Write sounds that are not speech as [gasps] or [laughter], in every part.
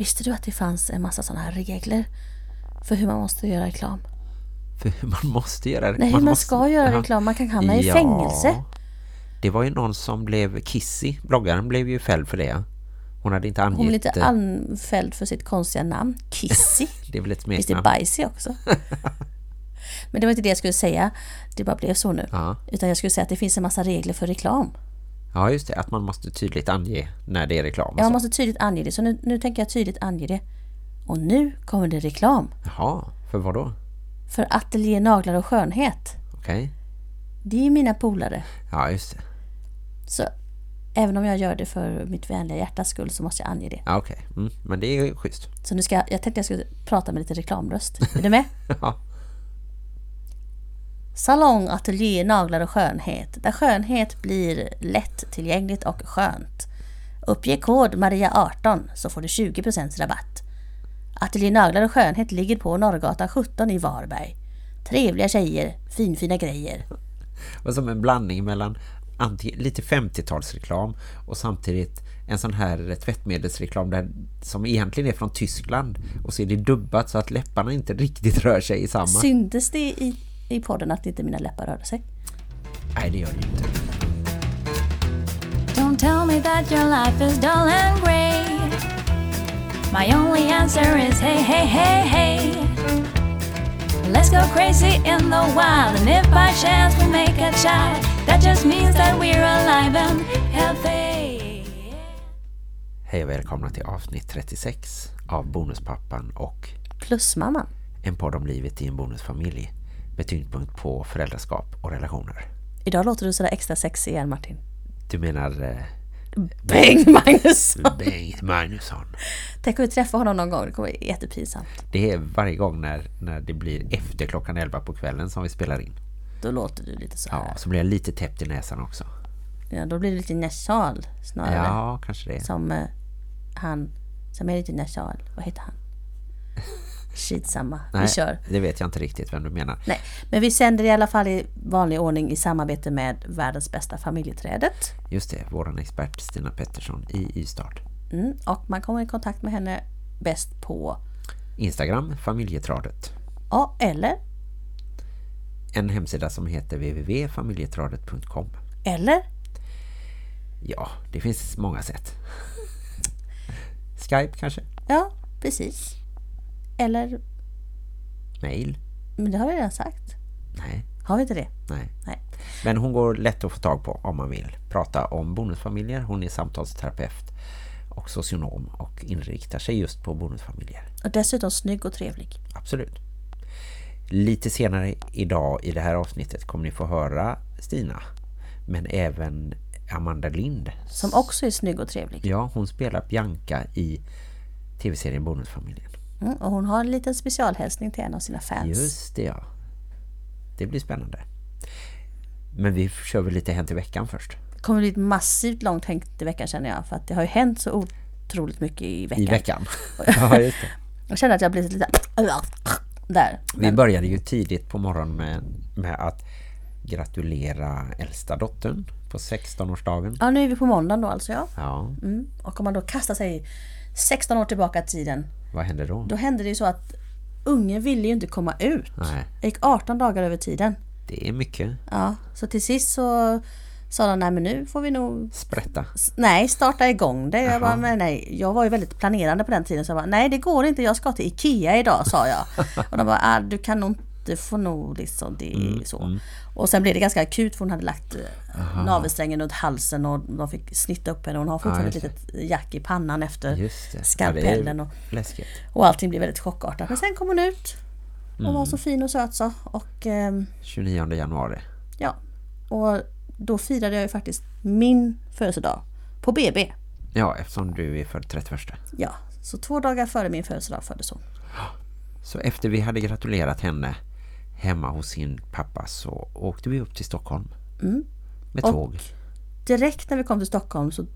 Visste du att det fanns en massa sådana här regler för hur man måste göra reklam? För hur man måste göra Nej, hur man måste- ska göra Jaha. reklam. Man kan hamna i Ja. fängelse. Det var ju någon som blev Kissy. Bloggaren blev ju fälld för det. Hon hade inte angett... Hon lite eh, anfälld för sitt konstiga namn. [laughs] Kissy. Det är väl ett Visst är smeknamn. bajsig också? [laughs] Men det var inte det jag skulle säga. Det bara blev så nu. Ja. Utan jag skulle säga att det finns en massa regler för reklam. Ja, just det. Att man måste tydligt ange när det är reklam. Ja, man måste tydligt ange det. Så nu, nu tänker jag tydligt ange det. Och nu kommer det reklam. Jaha, för vad då? För ateljé, naglar och skönhet. Okej. Det är mina polare. Ja, just det. Så även om jag gör det för mitt vänliga hjärtas skull så måste jag ange det. Ja, okej. Mm, men det är ju schysst. Så nu ska jag, jag tänkte jag skulle prata med lite reklamröst. Är du med? [laughs] Ja. Salong, ateljé, naglar och skönhet. Där skönhet blir lätt tillgängligt och skönt. Uppge kod Maria18 så får du 20% rabatt. Ateljé Naglar och skönhet ligger på Norrgatan 17 i Varberg. Trevliga tjejer, finfina grejer. Och som en blandning mellan lite 50-talsreklam och samtidigt en sån här tvättmedelsreklam där, som egentligen är från Tyskland och så är det dubbat så att läpparna inte riktigt rör sig i samma. Syntes det i, i podden att inte mina läppar rörde sig? Nej, det gör det inte. Don't tell me that your life is dull and grey. My only answer is hey, hey, hey, hey. Let's go crazy in the wild, and if by chance we make a child, that just means that we're alive and healthy. Hej och välkomna till avsnitt 36 av Bonuspappan och Plusmamman. en podd om livet i en bonusfamilj med tyngdpunkt på föräldraskap och relationer. Idag låter du sådär extra sexig igen Martin. Du menar eh, Bengt Magnusson! Bengt Magnusson. Tänk om vi träffar honom någon gång, det kommer bli jättepinsamt. Det är varje gång när, när det blir efter klockan 11 på kvällen som vi spelar in. Då låter du lite så här. Ja, så blir jag lite täppt i näsan också. Ja, då blir det lite nasal snarare. Ja, kanske det. Som eh, han som är lite nasal. Vad heter han? Skitsamma. Nej, Vi kör. det vet jag inte riktigt vem du menar. Nej, men vi sänder i alla fall i vanlig ordning i samarbete med världens bästa familjeträdet. Just det, våran expert Stina Pettersson i Y-start. Mm, och man kommer i kontakt med henne bäst på Instagram, familjetradet. Ja, eller En hemsida som heter www.familjetradet.com. eller Ja, det finns många sätt. Skype kanske? ja, precis. Eller, Mail? men det har vi redan sagt. Nej, Har vi inte det? nej. Nej. Men hon går lätt att få tag på om man vill prata om bonusfamiljer. Hon är samtalsterapeut och socionom och inriktar sig just på bonusfamiljer. Och dessutom snygg och trevlig. Absolut. Lite senare idag i det här avsnittet kommer ni få höra Stina. Men även Amanda Lind. Som också är snygg och trevlig. Ja, hon spelar Bianca i tv-serien Bonusfamiljen. Mm, och hon har en liten specialhälsning till en av sina fans. Just det, ja. Det blir spännande. Men vi kör väl lite hänt i veckan först. Det kommer bli ett massivt långt hängt i veckan känner jag. För att det har ju hänt så otroligt mycket i veckan. I veckan. [laughs] [laughs] ja, just det. Jag känner att jag blivit lite där. Vi började ju tidigt på morgonen med, med att gratulera äldsta dottern på 16-årsdagen. Ja, nu är vi på måndagen då alltså ja. Ja, Mm. Och om man då kastar sig 16 år tillbaka i tiden. vad hände då? Då hände det ju så att ungen ville ju inte komma ut. Nej, Det gick 18 dagar över tiden. det är mycket Ja, så till sist så sa de nej men nu får vi nog sprätta. Nej, starta igång det. Jag, bara, nej, nej. jag var ju väldigt planerande på den tiden så jag bara, nej det går inte, jag ska till Ikea idag sa jag. [laughs] och de bara, ah, du kan nog inte få nog liksom, det Mm, så. Och sen blev det ganska akut för hon hade lagt eh, navelsträngen runt halsen och de fick snitta upp henne. Hon har fortfarande ett litet jack i pannan efter skalpellen Ja, och, läskigt. och allting blev väldigt chockartat. Men sen kom hon ut och Mm. var så fin och söt så. Och ehm, 29 januari. ja, och då firade jag ju faktiskt min födelsedag på BB. Ja, eftersom du är född 31. Ja, så två dagar före min födelsedag föddes hon. Så efter vi hade gratulerat henne hemma hos sin pappa så åkte vi upp till Stockholm. Mm. Med Och- tåg. Direkt när vi kom till Stockholm så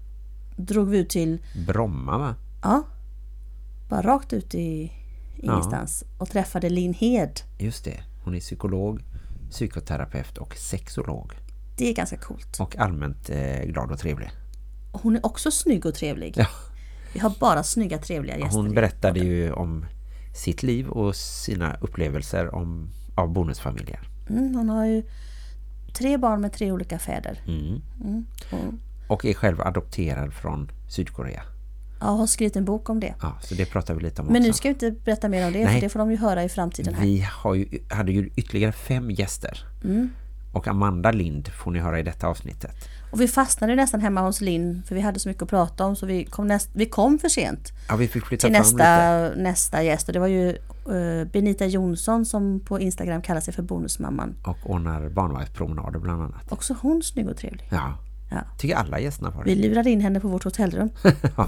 drog vi ut till, Bromma va? ja, bara rakt ut i ingenstans och träffade Linn Hed. Just det. Hon är psykolog, psykoterapeut och sexolog. Det är ganska coolt. Och allmänt eh, glad och trevlig. Hon är också snygg och trevlig. Ja. Vi har bara snygga, trevliga gäster. Hon berättade ju om sitt liv och sina upplevelser om, av bonusfamiljer. Mm, hon har ju tre barn med tre olika fäder. Mm. Mm. Och, är själv adopterad från Sydkorea. ja, har skrivit en bok om det. Ja, så det pratar vi lite om Men nu också. ska vi inte berätta mer om det, Nej. för det får de ju höra i framtiden här. Vi har ju, hade ju ytterligare fem gäster. Mm. Och Amanda Lind får ni höra i detta avsnittet. Och vi fastnade nästan hemma hos Linn, för vi hade så mycket att prata om, så vi kom, näst, vi kom för sent Ja, vi fick till nästa, lite. nästa gäst. Och det var ju eh, Benita Jonsson som på Instagram kallar sig för Bonusmamman. Och ordnar barnvagnspromenader bland annat. Också hon snygg och trevlig. Ja, Ja. tycker alla gästerna var Vi det. lurade in henne på vårt hotellrum. [laughs] ja.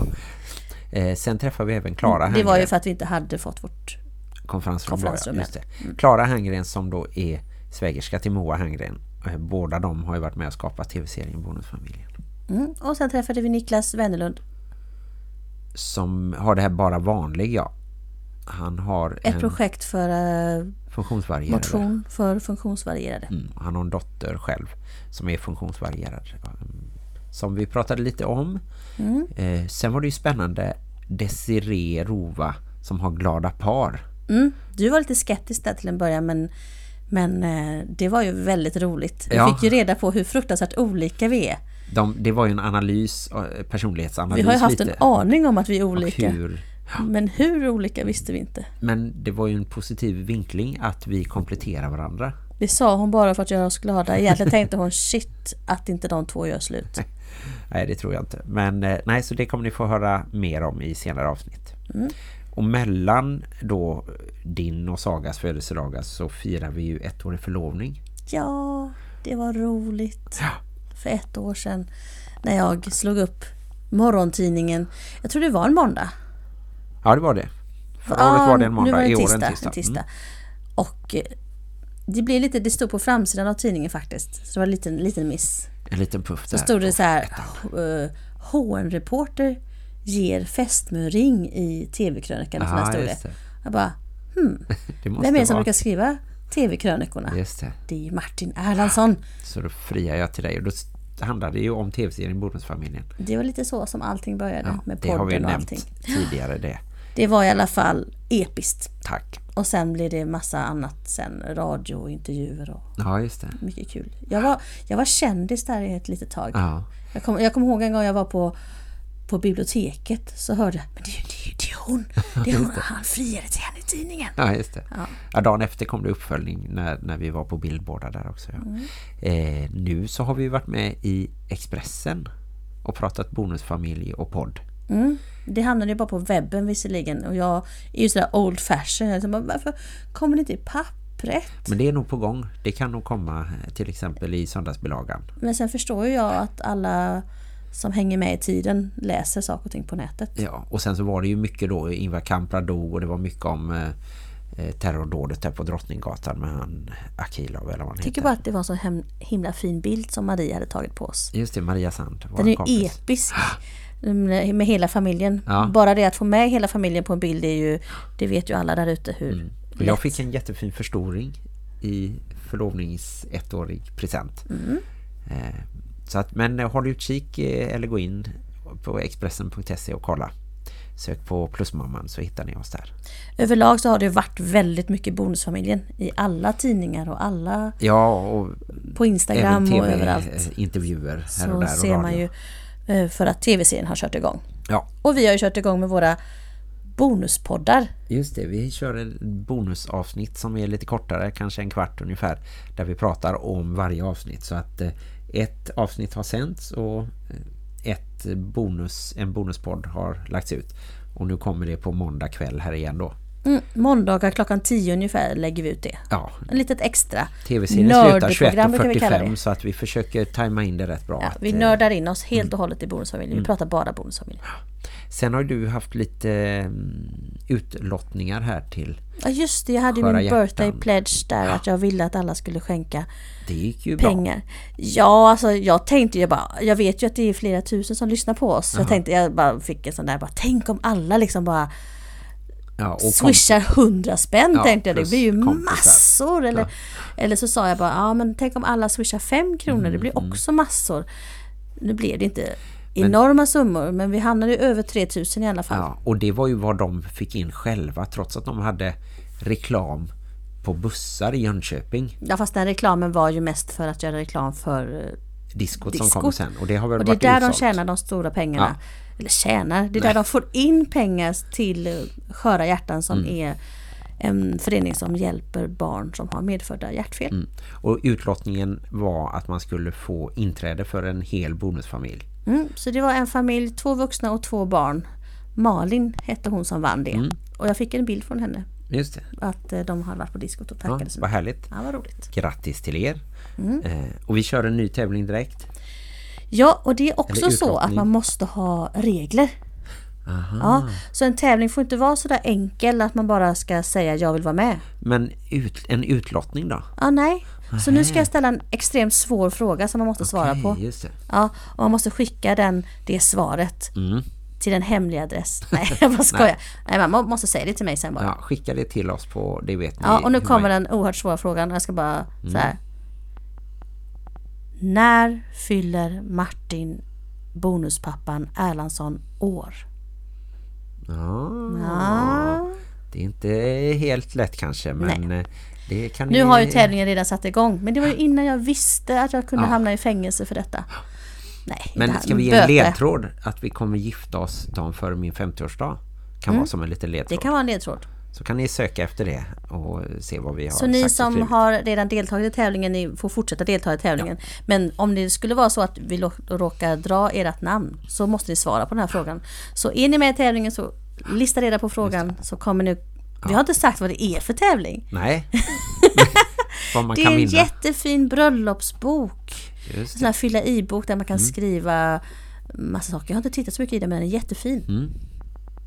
eh, sen träffade vi även Klara Det var ju för att vi inte hade fått vårt... konferensrum. konferensrum. Mm. Klara Herngren som då är svägerska till Moa Herngren. Eh, Båda de har ju varit med och skapat tv-serien Bonusfamiljen. Mm. Och sen träffade vi Niklas Wennerlund. Som har det här bara vanlig, ja. Han har Ett projekt för eh, funktionsvarierad. motion för funktionsvarierade. Mm, han har en dotter själv som är funktionsvarierad. Som vi pratade lite om. Mm. Eh, sen var det ju spännande Desiree Rova som har glada par. Mm. Du var lite skeptisk där till en början men, men eh, det var ju väldigt roligt. Vi Ja. fick ju reda på hur fruktansvärt olika vi är. De, det var ju en analys, eh, personlighetsanalys Vi har ju haft lite. en aning om att vi är olika. hur, Men hur olika visste vi inte. men det var ju en positiv vinkling att vi kompletterar varandra. Det sa hon bara för att göra oss glada. Egentligen tänkte hon shit att inte de två gör slut. [laughs] Nej, det tror jag inte. Men eh, nej, så det kommer ni få höra mer om i senare avsnitt. Mm. Och mellan då din och Sagas födelsedagar så firar vi ju ett årig förlovning. Ja, det var roligt. Ja. För ett år sedan när jag slog upp morgontidningen. Jag tror det var en måndag. Ja, det var det. Förra Ja, året var det en nu måndag, var det i år en tisdag. En tisdag. Mm. Och eh, det blev lite, det stod på framsidan av tidningen faktiskt. Så det var en liten, liten miss. En liten puff Så där. stod det så här, eh, HN-reporter ger fästmöring i TV-krönikan. och. Jag bara, [laughs] måste vem är det som vara. brukar skriva TV-krönikorna? Det. Det är ju Martin Erlandsson. Så då friar jag till dig. Och då handlar det ju om tv-serien Bonusfamiljen. Det var lite så som allting började Ja, med det har vi podden och nämnt allting. tidigare det. Det var i alla fall episkt. Tack. Och sen blev det massa annat sen. Radio och intervjuer och Ja, just det. mycket kul. Jag var, jag var kändis där i ett litet tag. Ja. Jag kommer jag kom ihåg en gång jag var på, på biblioteket så hörde jag, men det, är ju- det, det är hon, det är hon, [laughs] han friade till henne i tidningen. Ja, just det. Ja. Ja. dagen efter kom det uppföljning när, när vi var på bildbåda där också. Ja. Mm. Eh, nu så har vi varit med i Expressen och pratat bonusfamilj och podd. Mm. Det hamnade ju bara på webben visserligen och jag är ju sådär old fashion. Jag bara, varför kommer det inte i pappret? Men det är nog på gång. Det kan nog komma eh, till exempel i söndagsbilagan. Men sen förstår ju jag att alla som hänger med i tiden läser saker och ting på nätet. Ja, och sen så var det ju mycket då Ingvar Kamprad dog och det var mycket om eh, eh, terrordådet där på Drottninggatan med han Akilov eller vad han Jag tycker bara att det var en så himla fin bild som Maria hade tagit på oss. Just det, Maria Sand. Den är ju kompis. episk. [gasps] mm, Med hela familjen. Ja. Bara det att få med hela familjen på en bild är ju, det vet ju alla där ute hur Mm. Och jag fick en jättefin förstoring i förlovnings ettårig present. Mm. Eh, så att, men eh, håll utkik eh, eller gå in på expressen.se och kolla. Sök på Plusmamman så hittar ni oss där. Överlag så har det varit väldigt mycket bonusfamiljen i alla tidningar och alla Ja, och på Instagram även och överallt. tv-intervjuer här och Så där och ser man ju eh, för att tv-serien har kört igång. Ja, Och vi har ju kört igång med våra bonuspoddar. just det. Vi kör en bonusavsnitt som är lite kortare, kanske en kvart ungefär, där vi pratar om varje avsnitt. Så att eh, ett avsnitt har sänts och eh, ett bonus, en bonuspodd har lagts ut. Och nu kommer det på måndag kväll här igen då. Mm, måndagar klockan 10 ungefär lägger vi ut det. Ja, En litet extra tv-serien slutar nördprogram brukar vi kalla 21.45 det. så att vi försöker tajma in det rätt bra. Ja, vi eh, nördar in oss helt och hållet i bonusfamiljen. Vi pratar bara bonusfamiljen. Sen har du haft lite mm, utlottningar här till. Ja just det, jag hade min hjärtan. birthday pledge där att jag ville att alla skulle skänka Det gick ju bra. pengar. Ja, alltså jag tänkte ju bara, jag vet ju att det är flera tusen som lyssnar på oss. Så jag tänkte, jag bara fick en sån där, bara tänk om alla liksom bara Ja, och swishar hundra spänn Ja, tänkte jag. Det blir ju massor. Eller, Ja. eller så sa jag bara, ja men tänk om alla swishar fem kronor, det blir Mm, också massor. Nu blev det inte enorma summor men vi hamnade ju över 3000 i alla fall. Ja, och det var ju vad de fick in själva trots att de hade reklam på bussar i Jönköping. Ja fast den reklamen var ju mest för att göra reklam för eh, Diskot, som kom sen. Och det har väl Och det är där de utsålt. tjänar de stora pengarna. Ja. Eller tjänar, det är där de får in pengar till eh, Sköra hjärtan som Mm. är en förening som hjälper barn som har medfödda hjärtfel. Mm. Och utlottningen var att man skulle få inträde för en hel bonusfamilj. Mm, så det var en familj, två vuxna och två barn. Malin hette hon som vann det. Mm. Och jag fick en bild från henne. Just det. Att eh, de hade varit på diskot och Ja, tackade så vad härligt. Ja, vad roligt. Grattis till er. Mm. Eh, och vi kör en ny tävling direkt. Ja, och det är också så att man måste ha regler. Aha. Ja, så en tävling får inte vara så där enkel att man bara ska säga jag vill vara med. Men ut, en utlottning då? Ja, nej. Så nu ska jag ställa en extremt svår fråga som man måste svara Okej, på. Ja, och man måste skicka den, det svaret Mm. till en hemlig adress. [laughs] Nej, jag bara skojar. Nej, man må- måste säga det till mig sen bara. Ja, skicka det till oss på, det vet ni. Ja, och nu kommer man- den oerhört svåra frågan. Jag ska bara Mm. så här. När fyller Martin bonuspappan Erlandsson år? Ja, Ja. det är inte helt lätt kanske, men eh, det kan Nu ni... har ju tävlingen redan satt igång. Men det var ju innan jag visste att jag kunde Ja. hamna i fängelse för detta. Nej, Men han- ska vi ge en böter. ledtråd att vi kommer gifta oss dagen före min 50-årsdag? Kan vara som en liten Mm. Det ledtråd. kan vara en ledtråd. Så kan ni söka efter det och se vad vi har Så ni som har redan deltagit i tävlingen, ni får fortsätta delta i tävlingen. Men om det skulle vara så att vi råkar dra ert namn så måste ni svara på den här frågan. Så är ni med i tävlingen så lista reda på frågan så kommer ni... Vi har inte sagt vad det är för tävling. Nej. [laughs] man Det är en vinna. jättefin bröllopsbok. En Just det. här fylla i-bok där man Mm. kan skriva massa saker. Jag har inte tittat så mycket i den men den är jättefin. Mm.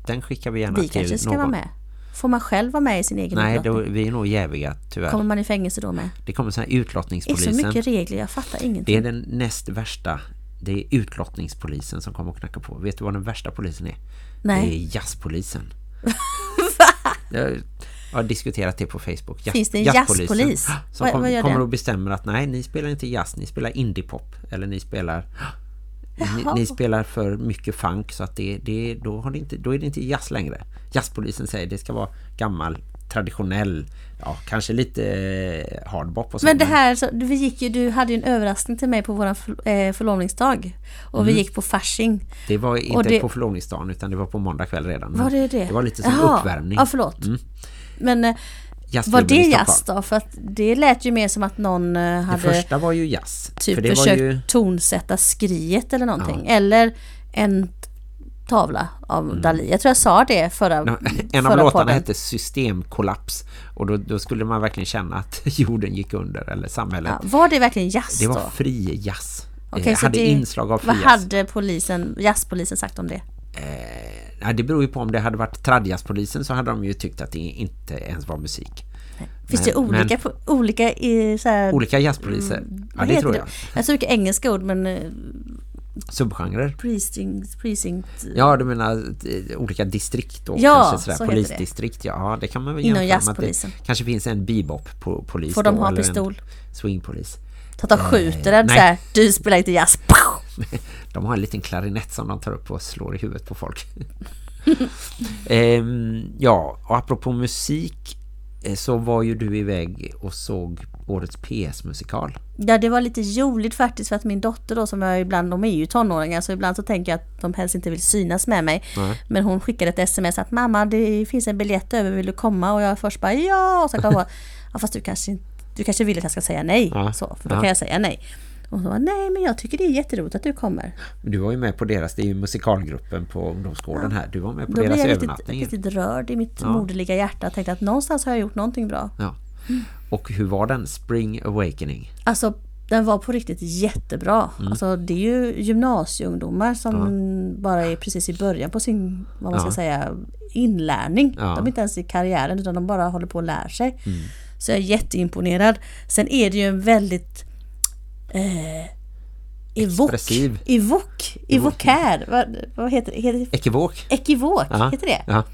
Den skickar vi gärna Vi till kanske ska någon. vara med. Får man själv vara med i sin egen Nej, utlottning? då, vi är nog jäviga tyvärr. Kommer man i fängelse då med? Det kommer sån här Det är så utlottningspolisen. mycket regler, jag fattar ingenting. Det är den näst värsta. Det är utlottningspolisen som kommer att knacka på. Vet du vad den värsta polisen är? Nej. Det är jazzpolisen. [laughs] Jag har diskuterat det på Facebook. Finns det en jazzpolisen. jazzpolis? [gasps] Som Vad- kom, vad kommer den? och bestämmer att nej, ni spelar inte jazz, ni spelar indiepop. Eller ni spelar... [gasps] Ni, ni spelar för mycket funk så att det, det, då, har det inte, då är det inte jazz längre. Jazzpolisen säger det ska vara gammal, traditionell, ja, kanske lite eh, hardbop och så. Men det här, så, vi gick ju, du hade ju en överraskning till mig på vår eh, förlovningsdag. Och vi gick på Fasching. Det var inte det- på förlovningsdagen utan det var på måndag kväll redan. Var det det? Det var lite som Jaha. uppvärmning. Ja, förlåt. Men eh, var det jazz då? För att det lät ju mer som att någon eh, Det hade första var ju jazz. typ för det var försökt ju tonsätta skriet eller någonting. Eller en tavla av Dalí. Jag tror jag sa det förra, Ja, En av förra låtarna podden. hette Systemkollaps och då, då skulle man verkligen känna att [laughs] jorden gick under eller samhället. Ja, var det verkligen jazz det var fri jazz. Det så hade det- inslag av fri Vad jazz. hade polisen, jazzpolisen sagt om det? Ja, det beror ju på om det hade varit tradjazzpolisen så hade de ju tyckt att det inte ens var musik. Finns Men- det olika, olika i så här, Olika jazzpoliser. ja, Mm, vad det tror jag. Jag har så mycket engelska ord men eh, Subgenrer. precinct, precinct Ja, du menar eh, olika distrikt då? Ja, kanske sådär, så heter det. polisdistrikt. Ja, det kan man väl Inom jazzpolisen. Det kanske finns en bebop-polis. Får de då, ha pistol? Swingpolis. Så att de skjuter den nej. så du spelar inte jazz. [laughs] De har en liten klarinett som de tar upp och slår i huvudet på folk. [laughs] ehm, ja, och apropå musik eh, så var ju du iväg och såg årets PS-musikal. Ja, det var lite joligt faktiskt för att min dotter då som jag ibland, de är ju tonåringar så ibland så tänker jag att de helst inte vill synas med mig. Nej. Men hon skickade ett sms att mamma det finns en biljett över, vill du komma? Och jag först bara ja, och så kom jag på, ja fast du kanske, du kanske vill att jag ska säga nej. Ja. Så, för då Ja. kan jag säga nej. Och hon sa nej men jag tycker det är jätteroligt att du kommer. Du var ju med på deras, det är ju musikalgruppen på ungdomsgården här. Du var med på Då blev deras jag riktigt, övernattning. riktigt rörd i mitt Ja. moderliga hjärta och tänkte att någonstans har jag gjort någonting bra. Ja. Och hur var den? Spring Awakening. Alltså den var på riktigt jättebra. Mm. Alltså det är ju gymnasieungdomar som bara är precis i början på sin, vad man ska Ja. säga, inlärning. Ja. Mm. De är inte ens i karriären utan de bara håller på att lära sig. Så jag är jätteimponerad. Sen är det ju en väldigt eh, evok. Expressiv. Evok. Evokär. Vad, vad heter det? Ekivok. Ekivok, Ja. heter det? Ja.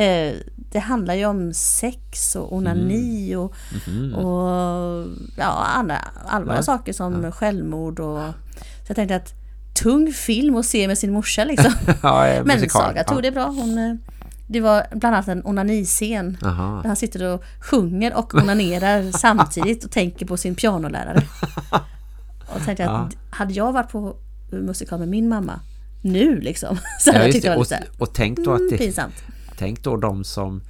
Eh, det handlar ju om sex och onani och, och ja, andra allvarliga Ja. saker som självmord och så jag tänkte att tung film att se med sin morsa liksom. [laughs] ja, Men musikal. Saga tog ja. det bra. Hon, eh, det var bland annat en onaniscen. Aha. Där han sitter och sjunger och onanerar [laughs] samtidigt och tänker på sin pianolärare. [laughs] Och tänkte Ja. att hade jag varit på musikal med min mamma nu liksom. [laughs] Så hade Ja, jag tyckt det var Och, lite och tänk då att mm, det, pinsamt. tänk då de som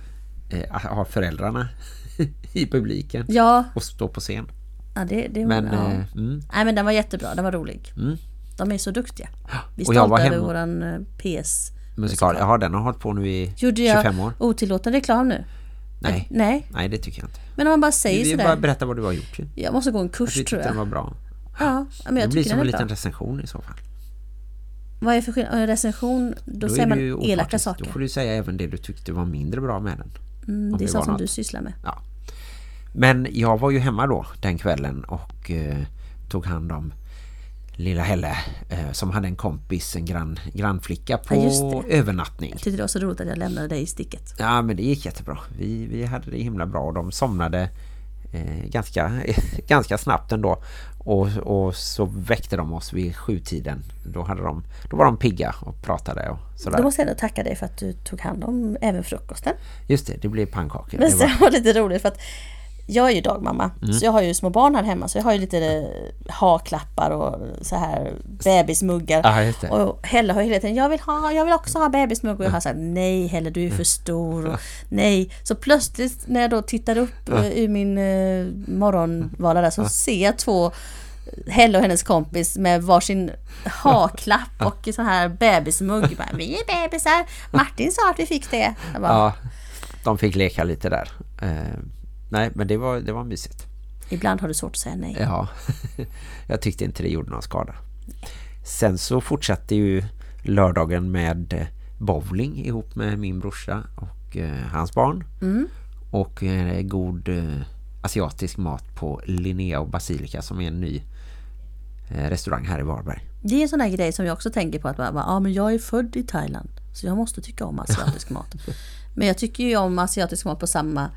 eh, har föräldrarna [laughs] i publiken Ja, och står på scen. ja det, det Men eh, mm, Nej men den var jättebra, den var rolig. Mm. De är så duktiga. Vi är Och jag var stolta över våran eh, PS. musikal. Ja, den har hållit på nu i Gjorde jag 25 år. otillåten reklam nu? Nej. Nej, Nej, det tycker jag inte. men om man bara säger Vi sådär. bara berätta vad du har gjort. Jag måste gå en kurs tror jag. den var bra. Ja, men Det jag blir tycker som en är bra. liten recension i så fall. Vad är för skillnad? En recension, då, är säger man elaka saker. Då får du säga även det du tyckte var mindre bra med den. Mm, det är det sånt som något. du sysslar med. Ja. Men jag var ju hemma då den kvällen och eh, tog hand om lilla Helle eh, som hade en kompis, en grann, grannflicka på Ja, det. övernattning. Jag tyckte det var så roligt att jag lämnade dig i sticket. Ja, men det gick jättebra. Vi, vi hade det himla bra och de somnade eh, ganska, [laughs] ganska snabbt ändå. Och, och så väckte de oss vid sjutiden. Då, hade de, då var de pigga och pratade och sådär. Då måste jag ändå tacka dig för att du tog hand om även frukosten. Just det, det blev pannkakor. Men Det det var, var lite roligt för att jag är ju dagmamma. Mm. Så jag har ju små barn här hemma. Så jag har ju lite eh, haklappar och så här bebismuggar. det. Och Helle har ju hela tiden, jag vill, ha, jag vill också ha bebismugg. Och jag har sagt, nej Helle du är för stor. Och, [laughs] nej. Så plötsligt när jag då tittar upp eh, ur min eh, morgonvara där så ser jag två Helle och hennes kompis med varsin haklapp och sån här bebismugg. Bara, vi är bebisar. Martin sa att vi fick det. Bara, Ja, de fick leka lite där. Nej, men det var, det var mysigt. Ibland har du svårt att säga nej. Ja, [laughs] jag tyckte inte det gjorde någon skada. Sen så fortsatte ju lördagen med eh, bowling ihop med min brorsa och eh, hans barn. Mm. Och eh, god eh, asiatisk mat på Linnea och Basilika som är en ny eh, restaurang här i Varberg. Det är en sån där grej som jag också tänker på att bara, ja, men jag är född i Thailand så jag måste tycka om asiatisk mat. [laughs] Men jag tycker ju om asiatisk mat på samma,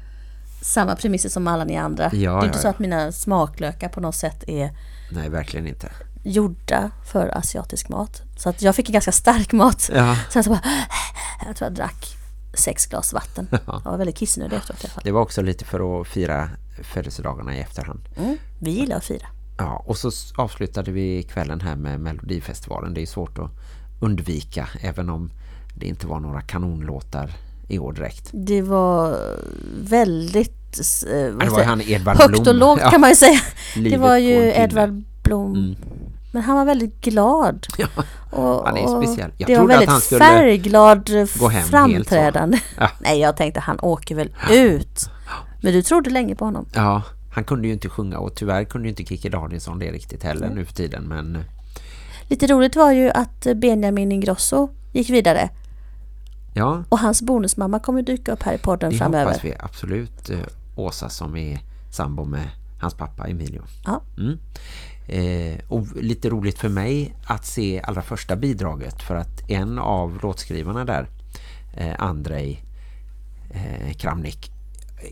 samma premisser som alla ni andra. Ja, det är ja, inte så ja. att mina smaklökar på något sätt är Nej, verkligen inte. gjorda för asiatisk mat. Så att jag fick en ganska stark mat. Sen så bara, jag tror jag drack sex glas vatten. Jag var väldigt kissnödig efteråt i alla fall. det var också lite för att fira födelsedagarna i efterhand. Mm, vi gillar att fira. Ja, och så avslutade vi kvällen här med Melodifestivalen. Det är svårt att undvika, även om det inte var några kanonlåtar i år direkt. Det var väldigt... eh, Ja, det var han Edvard Högt Blom. och lågt Ja, kan man ju säga. [laughs] Det var ju. Edvard Blom. Mm. Men han var väldigt glad. Ja, Och, Han är speciell. Jag det var trodde att väldigt han skulle färgglad gå hem framträdande. Ja. [laughs] Nej, jag tänkte han åker väl ut. Men du trodde länge på honom. ja, han kunde ju inte sjunga och tyvärr kunde ju inte Kikki Danielsson det riktigt heller nu för tiden. Men Lite roligt var ju att Benjamin Ingrosso gick vidare. Ja, Och hans bonusmamma kommer dyka upp här i podden det framöver. hoppas vi absolut. Eh, Åsa som är sambo med hans pappa Emilio. Ja. Mm. Eh, och lite roligt för mig att se allra första bidraget för att en av låtskrivarna där, eh, Andrei eh, Kramnik,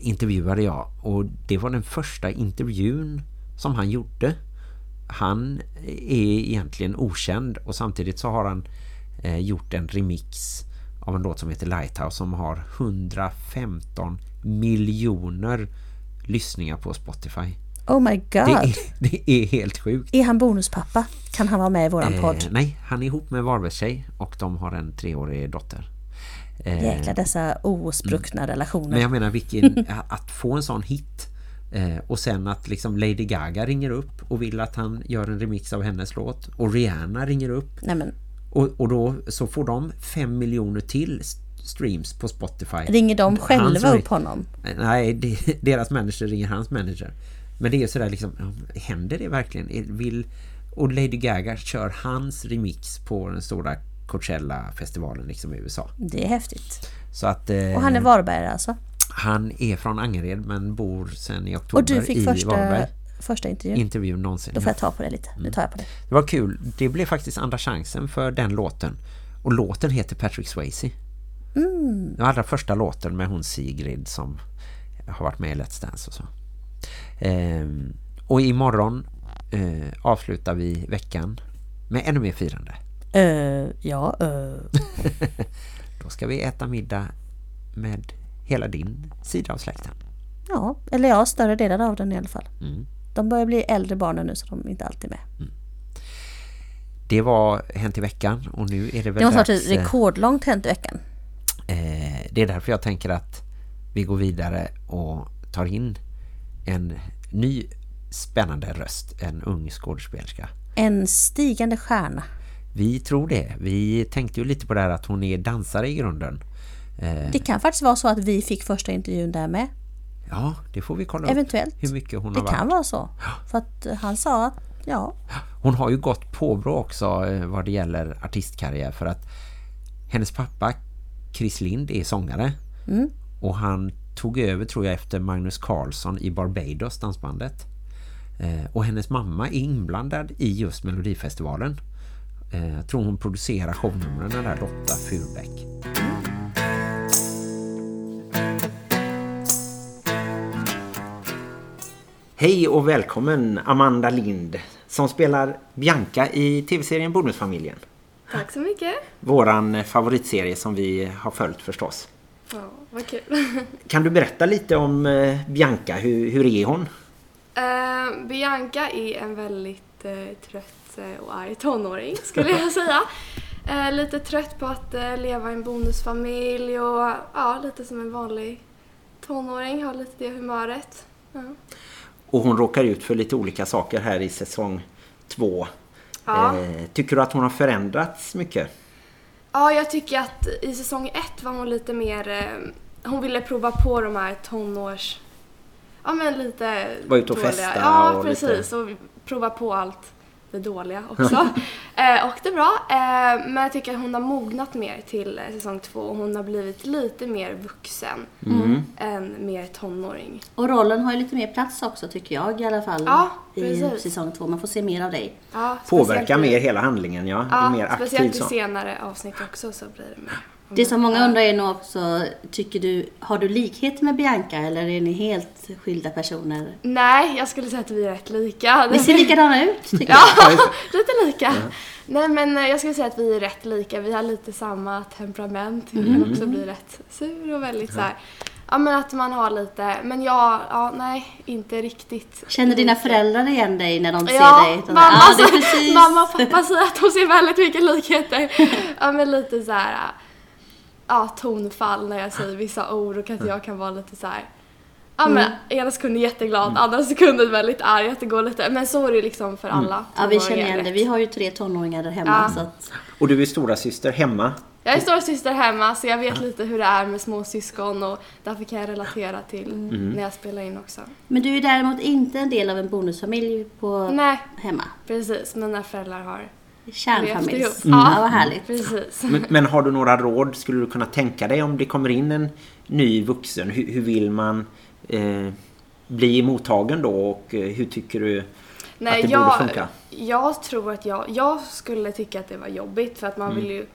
intervjuade jag och det var den första intervjun som han gjorde. Han är egentligen okänd och samtidigt så har han eh, gjort en remix av en låt som heter Lighthouse som har 115 miljoner lyssningar på Spotify. Oh my god. Det är, [laughs] det är helt sjukt. Är han bonuspappa? Kan han vara med i våran podd? Eh, nej, han är ihop med Varbergstjej och de har en treårig dotter. Eh, Jäklar dessa ospruckna relationer. men jag menar vilken, [laughs] att få en sån hit eh, och sen att liksom Lady Gaga ringer upp och vill att han gör en remix av hennes låt och Rihanna ringer upp Nej men, och, och då så får de fem miljoner till st- streams på Spotify. ringer de själva är- upp honom? Nej, [laughs] deras manager ringer hans manager. Men det är ju sådär liksom, händer det verkligen? Vill, och Lady Gaga kör hans remix på den stora Coachella-festivalen liksom i USA. Det är häftigt. Så att eh, Och han är Varberg alltså. han är från Angered men bor sen i oktober Och du fick i första, Varberg. Första intervjun. Intervjun någonsin. Då får jag ta på det lite. Mm. Nu tar jag på det. Det var kul. Det blev faktiskt andra chansen för den låten. Och låten heter Patrick Swayze. Mm. Den allra första låten med hon Sigrid som har varit med i Let's Dance och så. Ehm, och imorgon eh, avslutar vi veckan med ännu mer firande. Uh, ja, uh. [laughs] Då ska vi äta middag med hela din sida av släkten. ja, eller ja, större delar av den i alla fall. Mm. De börjar bli äldre barnen nu så de är inte alltid med. Det var Hänt i veckan och nu är det väl Det måste ha dags, eh, rekordlångt hänt i veckan. Eh, det är därför jag tänker att vi går vidare och tar in en ny spännande röst, en ung skådespelerska. En stigande stjärna. Vi tror det. Vi tänkte ju lite på det här att hon är dansare i grunden. Eh, Det kan faktiskt vara så att vi fick första intervjun där med. Ja, det får vi kolla Eventuellt. upp hur mycket hon Det har varit. kan vara så. För att han sa att ja, Hon har ju gått påbrå också eh, vad det gäller artistkarriär för att hennes pappa Chris Lind är sångare Mm. och han tog över tror jag efter Magnus Carlsson i Barbados dansbandet. Eh, och hennes mamma är inblandad i just Melodifestivalen. Eh, jag tror hon producerar shownumren där Lotta Furbeck. Hej och välkommen Amanda Lind som spelar Bianca i tv-serien Bonusfamiljen. Tack så mycket. Våran favoritserie som vi har följt förstås. Ja, vad kul. [laughs] Kan du berätta lite om eh, Bianca? Hur, hur är hon? Eh, Bianca är en väldigt eh, trött och arg tonåring skulle jag [laughs] säga. Eh, lite trött på att leva i en bonusfamilj och ja, lite som en vanlig tonåring, har lite det humöret. Och hon råkar ut för lite olika saker här i säsong två. Ja. Eh, tycker du att hon har förändrats mycket? ja, jag tycker att i säsong ett var hon lite mer, eh, hon ville prova på de här tonårs... Ja men lite Var ute och dåliga. festa Ja och precis, lite- och prova på allt det dåliga [laughs] också. eh, och det är bra. Eh, men jag tycker att hon har mognat mer till eh, säsong två och hon har blivit lite mer vuxen Mm. än mer tonåring. och rollen har ju lite mer plats också tycker jag i alla fall. Ja, I precis. säsong två. Man får se mer av dig. Ja, i- mer hela handlingen, ja. Ja, mer aktiv speciellt i så. senare avsnitt också så blir det mer. Det som många Ja. undrar är nog också, tycker du, har du likhet med Bianca eller är ni helt skilda personer? Nej, jag skulle säga att vi är rätt lika. Ni ser likadana ut [laughs] tycker jag. Ja, [laughs] lite lika. Nej men jag skulle säga att vi är rätt lika. Vi har lite samma temperament. Jag Mm. kan också bli rätt sur och väldigt så här. Ja men att man har lite, men jag, ja nej, inte riktigt. Känner dina föräldrar igen dig när de Ja, ser dig? De mamma, ja, mamma och pappa säger att de ser väldigt mycket likheter. [laughs] Ja men lite så här, ja tonfall när jag säger vissa ord och att jag kan vara lite så här. Ja men ena sekunden jätteglad, andra sekunden väldigt arg att det går lite, men så är det liksom för alla. Ja, vi känner igen det. Vi har ju tre tonåringar där hemma. Ja. Så att, Och du är stora syster hemma. Jag är stora syster hemma så jag vet lite hur det är med småsyskon och därför kan jag relatera till Mm. när jag spelar in också. men du är däremot inte en del av en bonusfamilj på Nej, hemma. precis. Mina föräldrar har Kärnfamilj. Ihop. Ja, vad härligt. Precis. Men, men har du några råd? Skulle du kunna tänka dig om det kommer in en ny vuxen? Hur, hur vill man eh, bli mottagen då? Och eh, hur tycker du Nej, att det jag, borde funka? jag tror att jag, jag skulle tycka att det var jobbigt för att man Mm. vill ju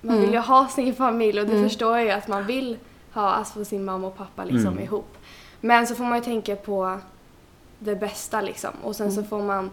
man vill ju ha sin familj och det förstår jag ju att man vill ha alltså sin mamma och pappa liksom Mm. ihop. Men så får man ju tänka på det bästa liksom och sen så får man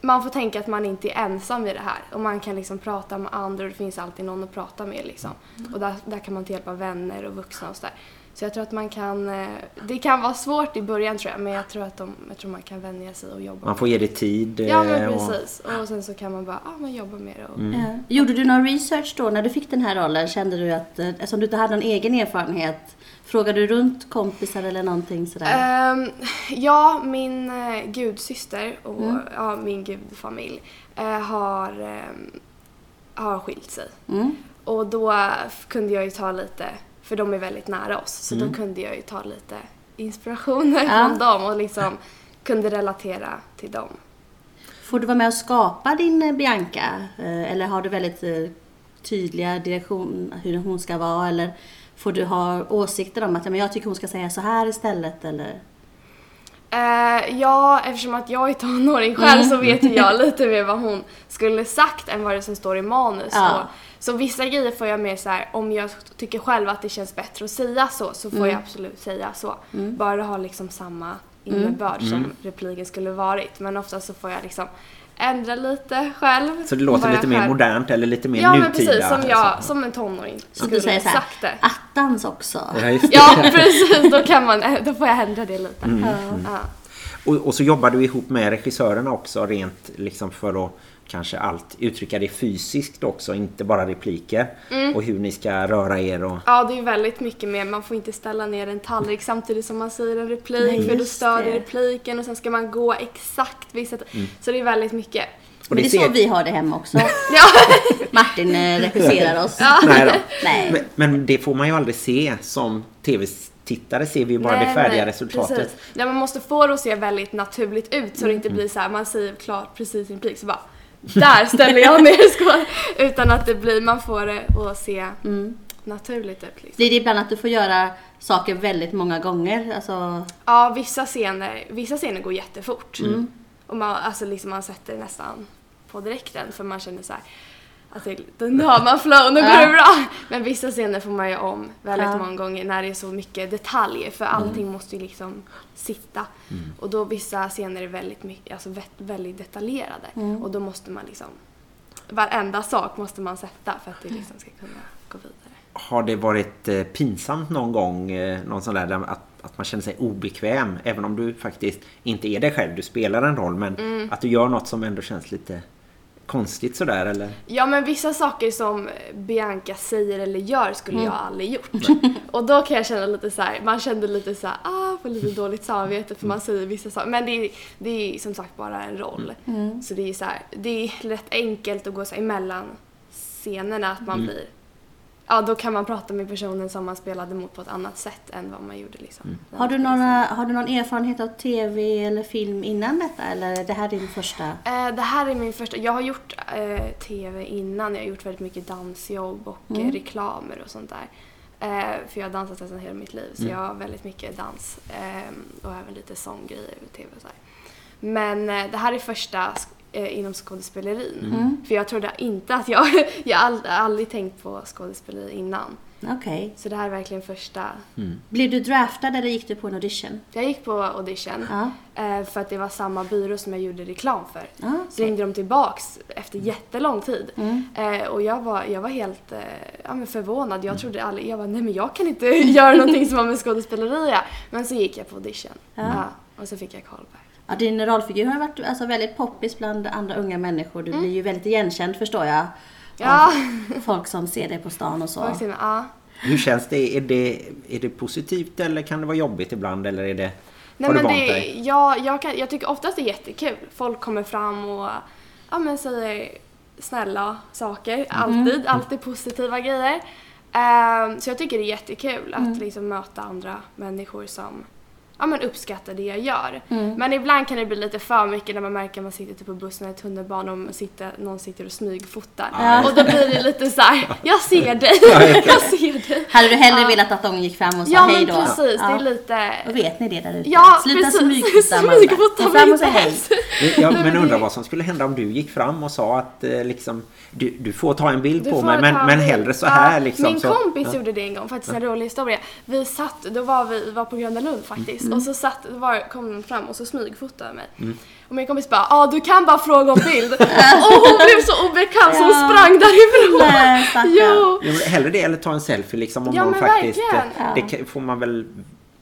man får tänka att man inte är ensam i det här och man kan liksom prata med andra och det finns alltid någon att prata med liksom. Och där, där kan man ta hjälp av vänner och vuxna och sådär. Så jag tror att man kan, eh, det kan vara svårt i början tror jag men jag tror att de, jag tror man kan vänja sig och jobba Man får ge det tid. Ja men eh, och- precis. Och sen så kan man bara, ja men jobba med det. Och... Mm. Ja. Gjorde du någon research då när du fick den här rollen? Kände du att, eh, eftersom du inte hade någon egen erfarenhet, frågade du runt kompisar eller någonting sådär? Ehm, ja, min eh, gudsyster och Mm. ja, min gudfamilj eh, har, ehm, har skilt sig. Mm. Och då kunde jag ju ta lite, för de är väldigt nära oss, så Mm. då kunde jag ju ta lite inspirationer Ja. från dem och liksom kunde relatera till dem. Får du vara med och skapa din eh, Bianca? Eller har du väldigt tydliga direktion hur hon ska vara? Eller får du ha åsikter om att ja, men jag tycker hon ska säga så här istället? Eller? Eh, ja, eftersom att jag är tonåring själv Mm. så vet ju jag [laughs] lite mer vad hon skulle sagt än vad det som står i manus. Ja. Och, så vissa grejer får jag mer så här, om jag tycker själv att det känns bättre att säga så, så får Mm. jag absolut säga så. Bara det har liksom samma innebörd som repliken skulle varit. Men ofta så får jag liksom ändra lite själv. Så det låter lite mer själv- modernt eller lite mer Ja men nutida? precis, som, jag, så. som en tonåring Så skulle du säger sagt det. attans också. Ja. Ja precis, då, kan man, då får jag ändra det lite. Mm, Ja. Och, och så jobbar du ihop med regissörerna också rent liksom för att kanske allt uttrycka det fysiskt också, inte bara repliker. Mm. Och hur ni ska röra er och... Ja, det är väldigt mycket mer. Man får inte ställa ner en tallrik samtidigt som man säger en replik Nej, för då stör det det. repliken och sen ska man gå exakt vissa... Mm. Så det är väldigt mycket. Och Men det är så ser- vi har det hemma också. Ja, [laughs] Martin eh, regisserar oss. [laughs] Nej då. Nej. Men, men det får man ju aldrig se som tv-tittare ser vi ju bara det Nej, färdiga nej, resultatet. Mm, Precis. Nej, man måste få det att se väldigt naturligt ut så det inte blir så här, man säger klart precis en replik så bara där ställer jag ner skål. Utan att det blir, man får det att se Mm. naturligt ut. Liksom. Blir det ibland att du får göra saker väldigt många gånger? Alltså, Ja, vissa scener, vissa scener går jättefort. Mm. Och man, alltså liksom man sätter det nästan på direkten för man känner så här att det, nu har man flow, nu går det bra. Men vissa scener får man ju om väldigt Ja. många gånger när det är så mycket detaljer för allting måste ju liksom sitta. Och då vissa scener är väldigt, mycket, alltså vä- väldigt detaljerade och då måste man liksom varenda sak måste man sätta för att det liksom ska kunna gå vidare. Har det varit eh, pinsamt någon gång, eh, någon sån där, där att, att man känner sig obekväm, även om du faktiskt inte är dig själv, du spelar en roll, men Mm. att du gör något som ändå känns lite konstigt sådär eller? Ja men vissa saker som Bianca säger eller gör skulle jag aldrig gjort. Mm. Och då kan jag känna lite så här, man kände lite så här, ah, får lite dåligt samvete för man säger vissa saker. Men det är, det är som sagt bara en roll. Mm. Så det är så här, det är rätt enkelt att gå så här emellan scenerna att Mm. man blir Ja, då kan man prata med personen som man spelade mot på ett annat sätt än vad man gjorde liksom. Mm. har, du några, har du någon erfarenhet av tv eller film innan detta? Eller är det här din första? Eh, det här är min första, jag har gjort eh, TV innan, jag har gjort väldigt mycket dansjobb och Mm. eh, reklamer och sånt där. Eh, för jag har dansat nästan hela mitt liv så jag har väldigt mycket dans eh, och även lite sånggrejer i TV och så här. Men eh, det här är första eh, inom skådespelerin. Mm. För jag trodde inte att jag, [laughs] jag ald- aldrig tänkt på skådespeleri innan. Okej. Så det här är verkligen första. Blev du draftad eller gick du på en audition? Jag gick på audition Ja. eh, för att det var samma byrå som jag gjorde reklam för. Ja, Så ringde de tillbaks efter jättelång tid. Mm. Eh, och jag var, jag var helt eh, ja, men förvånad. Jag trodde aldrig, jag var nej men jag kan inte [laughs] göra någonting som har med skådespeleri att göra." Men så gick jag på audition. Ja. Ja. och så fick jag callback. Ja, din rollfigur har varit alltså, väldigt poppis bland andra unga människor. Du blir ju väldigt igenkänd förstår jag. Mm. Ja. Av folk som ser dig på stan och så. Och sen, ja. Hur känns det? Är det, är det positivt eller kan det vara jobbigt ibland eller är det... Nej, har du men vant det, dig? ja, jag, kan, jag tycker oftast det är jättekul. Folk kommer fram och ja, men säger snälla saker. Alltid, alltid positiva grejer. Ehm, så jag tycker det är jättekul att liksom möta andra människor som ja, men uppskattar det jag gör. Men ibland kan det bli lite för mycket när man märker att man sitter typ på bussen eller tunnelbanan och sitter, någon sitter och smygfotar. Ja. Och då blir det lite så här: [laughs] jag ser dig, [laughs] jag ser dig. Hade du hellre velat att de gick fram och sa Ja hej men då? precis, det Ja. är lite... Då vet ni det där ute. Ja, Sluta precis. smygfota. [laughs] Smygfota Gå mig fram och inte säg hej. ens. Ja, men undrar vad som skulle hända om du gick fram och sa att eh, liksom, du, du får ta en bild Du på mig men, en men hellre så Ja, här liksom. Min så, kompis ja. gjorde det en gång, faktiskt en rolig historia. Vi satt, då var vi, vi var på Gröna Lund faktiskt Mm. och så satt, var, kom de fram och så smygfotade mig. Mm. Och min kompis bara ja du kan bara fråga om bild. [laughs] och hon blev så obekväm så hon Ja. sprang därifrån. Nej, jo. Ja, men hellre det eller ta en selfie liksom om Ja, någon men faktiskt... verkligen. eh, Det får man väl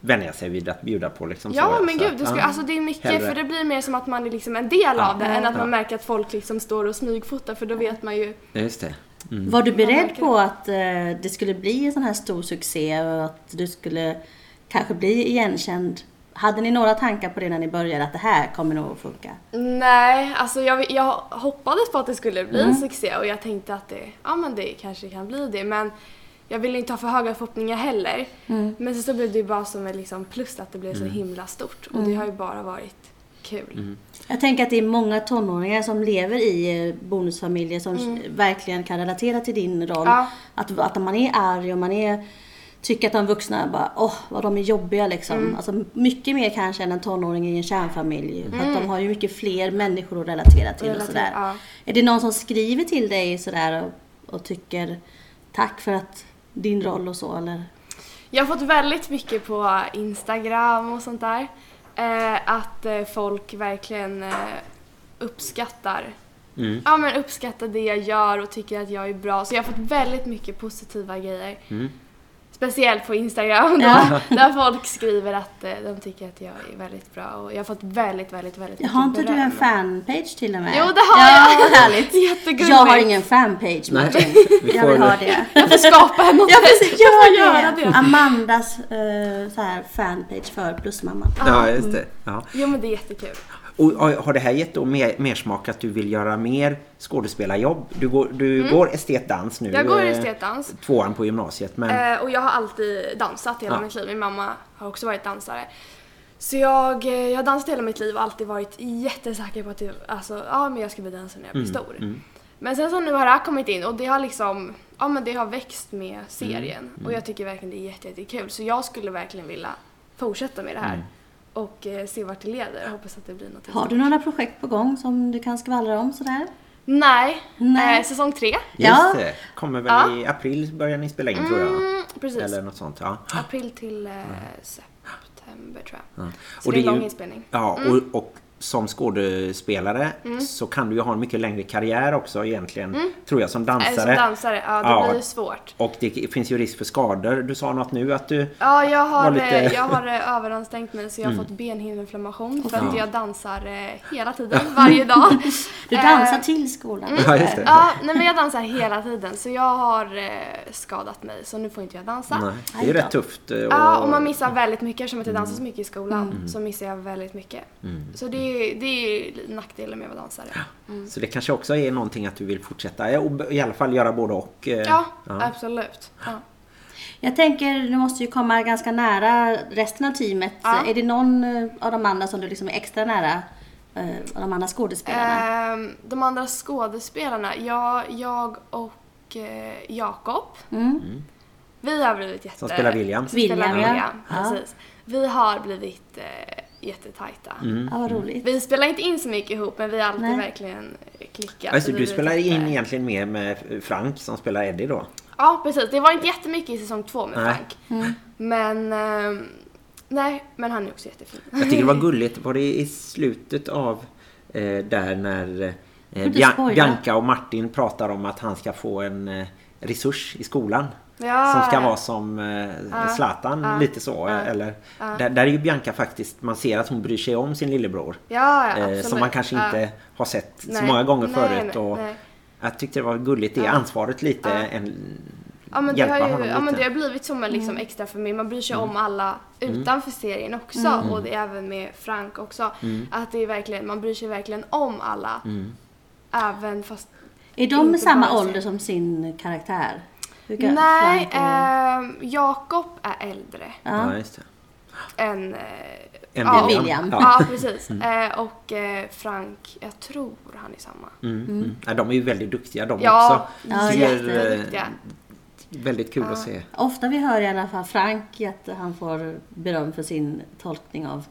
vänja sig vid att bjuda på liksom. Ja så, men så gud, det, ska, ja. alltså, det är mycket Hellre. för det blir mer som att man är liksom en del av det Ja. än att Ja. man märker att folk liksom står och smygfotar för då vet man ju Ja, Just det. Mm. Var du beredd på att eh, det skulle bli en sån här stor succé och att du skulle kanske bli igenkänd? Hade ni några tankar på det när ni började att det här kommer nog att funka? Nej, alltså jag, jag hoppades på att det skulle bli Mm. en succé och jag tänkte att det, ja men det kanske kan bli det men jag ville inte ha för höga förhoppningar heller. Mm. Men så, så blev det ju bara som ett liksom plus att det blev så himla stort och det Mm. har ju bara varit kul. Jag tänker att det är många tonåringar som lever i eh, bonusfamiljer som verkligen kan relatera till din roll. Ja. Att, att man är arg och man är tycker att de vuxna bara, åh vad de är jobbiga liksom. Alltså mycket mer kanske än en tonåring i en kärnfamilj. För att de har ju mycket fler människor att relatera till och Relatera, sådär. ja. Är det någon som skriver till dig sådär och, och tycker tack för att din roll och så eller? Jag har fått väldigt mycket på Instagram och sånt där. Eh, att eh, folk verkligen eh, uppskattar Mm. Ja men uppskattar det jag gör och tycker att jag är bra. Så jag har fått väldigt mycket positiva grejer. Mm. Speciellt på Instagram då, Ja. [laughs] där folk skriver att eh, de tycker att jag är väldigt bra och jag har fått väldigt, väldigt, väldigt mycket Har inte du en fanpage till och med? Jo det har ja, jag! vad härligt. [laughs] Jättegulligt! Jag har ingen fanpage Nej, Martin. vi Jag vill ha det. [laughs] Jag får skapa en Ja precis, Jag får gör göra det. det. Amandas eh, så här fanpage för Plusmamman. Ja, just det. Ja. Jo men det är jättekul. Och har det här gett då mer, mer smak att du vill göra mer skådespelarjobb? Du går, du går estetdans nu. Mm. Jag går eh, estetdans. Tvåan på gymnasiet. Men Eh, och jag har alltid dansat hela Ja. mitt liv. Min mamma har också varit dansare. Så jag, eh, jag har dansat hela mitt liv och alltid varit jättesäker på att det, alltså, ja, men jag ska bli dansare när jag blir stor. mm. Men sen så nu har det här kommit in och det har liksom, ja men det har växt med serien. Mm, Och jag tycker verkligen det är jätte, jättekul. Så jag skulle verkligen vilja fortsätta med det här. Mm. Och eh, se vart det leder. Jag hoppas att det blir något. Har du några projekt på gång som du kan skvallra om sådär? Nej, Nej. Eh, säsong tre. just Ja. det. Kommer väl Ja. i april börjar ni spela in tror jag. Mm, precis. Eller något sånt. Ja. April till eh, september tror jag. Ja. Så Och det är är lång ju- inspelning. Ja, Mm. och, och som skådespelare så kan du ju ha en mycket längre karriär också egentligen. Tror jag som dansare. Som dansare, ja det Ja. blir svårt. Och det finns ju risk för skador. Du sa något nu att du... Ja, jag har, lite- eh, jag har eh, överansträngt mig så jag har Mm. fått benhinneinflammation för Ja. att jag dansar eh, hela tiden, varje dag. [laughs] Du dansar till skolan. Ja, just det. Ja, nej men jag dansar hela tiden så jag har skadat mig så nu får inte jag dansa. Nej, det är ju rätt tufft. eh, Ja, och- och man missar väldigt mycket eftersom att jag dansar så Mm. mycket i skolan. Så missar jag väldigt mycket. Så det, är- det är nackdelen med att vara dansare. Så det kanske också är någonting att du vill fortsätta, ja, och i alla fall göra både och. eh, Ja, absolut. Ja. Jag tänker, du måste ju komma ganska nära resten av teamet. Ja. Är det någon eh, av de andra som du liksom är extra nära? eh, Av de andra skådespelarna? Ehm, de andra skådespelarna, jag, jag och eh, Jakob. Mm. Vi har blivit jätte... Som spelar William. Som William, ja. William, Ja. precis. Vi har blivit eh, jättetajta. Mm. Ja, vad roligt. Vi spelar inte in så mycket ihop men vi har alltid Nej. verkligen klickat. Alltså, du spelar in egentligen mer med Frank som spelar Eddie då. Ja, precis. Det var inte jättemycket i säsong två med Nej. Frank. Mm. Men... ehm, nej, men han är också jättefin. Jag tycker det var gulligt. Var det i slutet av eh, där när eh, du Bia- spoila? Bianca och Martin pratar om att han ska få en eh, resurs i skolan. Ja. Som ska vara som eh. Zlatan, Ja. lite så. Ja. Eller, Ja. där, där är ju Bianca faktiskt, man ser att hon bryr sig om sin lillebror. Ja, ja, Eh, som man kanske Ja. inte har sett så Nej. många gånger Nej, förut. och nej. Jag tyckte det var gulligt, det Ja. ansvaret lite. Ja. En, Ja men, det hjälpa har ju, ja men lite. det har blivit som en liksom extra familj. Man bryr sig om alla utanför serien också. Och det är även med Frank också. Att det är verkligen, man bryr sig verkligen om alla. Även fast... Är de samma ålder som sin karaktär? Ga- Nej, ehm, Jakob är äldre ja. ja. just det. än... eh, En ja, William. Ja. Ja, precis. Eh, och eh, Frank, jag tror han är samma. Mm, mm. Ja, de är ju väldigt duktiga de Ja, också. Ja, jätteduktiga. eh, Väldigt kul att se. Ofta vi hör i alla fall Frank att han får beröm för sin tolkning av,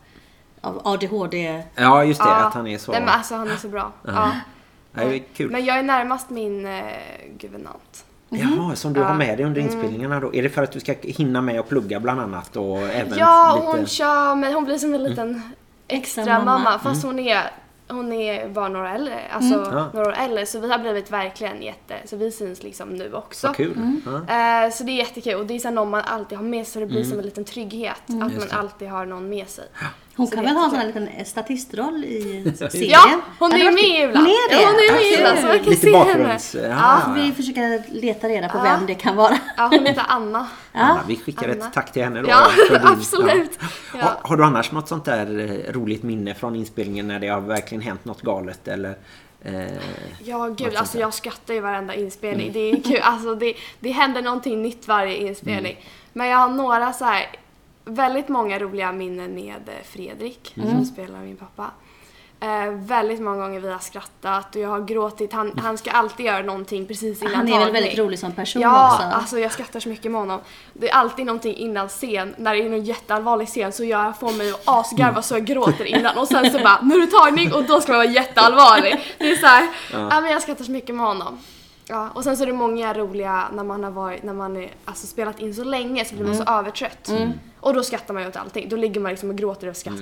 av ADHD. Ja, just det. Ja. Att han är så... Nej, men alltså han är så bra. Ja. Ja, det är kul. Men jag är närmast min eh, guvernant. Jaha, som du har Ja. med dig under inspelningarna då. Är det för att du ska hinna med och plugga bland annat? Och även Ja, lite... Mm. hon kör mig. Hon blir som en liten extra, Extra mamma. mamma. Fast hon är hon är bara några äldre, alltså Mm. Några år äldre. Så vi har blivit verkligen jätte, så vi syns liksom nu också. Ja. Eh, så det är jättekul och det är så någon man alltid har med sig så det blir som en liten trygghet. Att man Mm. Just det. alltid har någon med sig. Hon Så kan väl ha en sån här liten statistroll i serien? [laughs] Ja, hon är ju med ibland. Hon är det? Ja, hon är med ibland så man kan Lite se bakgrunds... henne. Ja. Får vi försöka leta reda på Ja. vem det kan vara? Ja, hon heter Anna. [laughs] Anna, vi skickar Anna. ett tack till henne då. Ja, för din- absolut. Ja. Ja. Har, har du annars något sånt där eh, roligt minne från inspelningen när det har verkligen hänt något galet? Eller, eh, Ja gud, alltså jag skrattar ju varenda inspelning. Det är kul, alltså det, det händer någonting nytt varje inspelning. Men jag har några så här väldigt många roliga minnen med eh, Fredrik som spelar min pappa. Eh, väldigt många gånger vi har skrattat och jag har gråtit. Han, han ska alltid göra någonting precis innan Han är väl väldigt rolig som person Ja, också? alltså jag skrattar så mycket med honom. Det är alltid någonting innan scen, när det är någon jätteallvarlig scen så jag får mig att asgarva så jag gråter innan och sen så [laughs] bara nu är det tagning och då ska man vara jätteallvarlig. Det är så här, ja. men jag skrattar så mycket med honom. Ja, och sen så är det många roliga när man har varit, när man är, alltså spelat in så länge så blir man så övertrött. Och då skrattar man ju åt allting. Då ligger man liksom och gråter av skratt.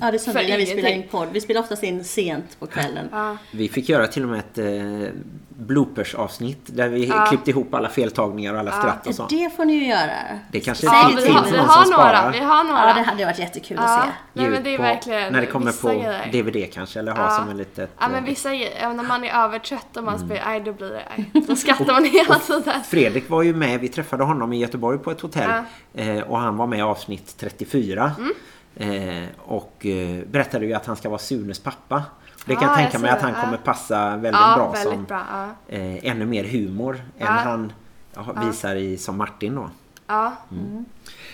Ja, det är För vi när vi spelar in podd. Vi spelar oftast in sent på kvällen. Ja. Vi fick göra till och med ett eh, bloopers-avsnitt där vi Ja. klippte ihop alla feltagningar och alla skratt och så. Det får ni ju göra. Det kanske Ja, finns vi finns har, vi någon har som några. sparar Vi har några. Ja, det hade varit jättekul Ja. att se. Nej, men det är på- verkligen När det kommer på grejer. DVD kanske eller ha Ja. som en litet... Ja men eh, vissa grejer, när man är över 30 och man Mm. spelar, nej då blir det, då skrattar man hela tiden. Fredrik var ju med, vi träffade honom i Göteborg på ett hotell eh, och han var med i avsnitt 34 Mm. Eh, och eh, berättade ju att han ska vara Sunes pappa. Det kan Ja, jag tänka mig att han kommer passa väldigt Ja, bra väldigt som bra. Ja. eh, ännu mer humor än han ja, visar i som Martin då. Ja.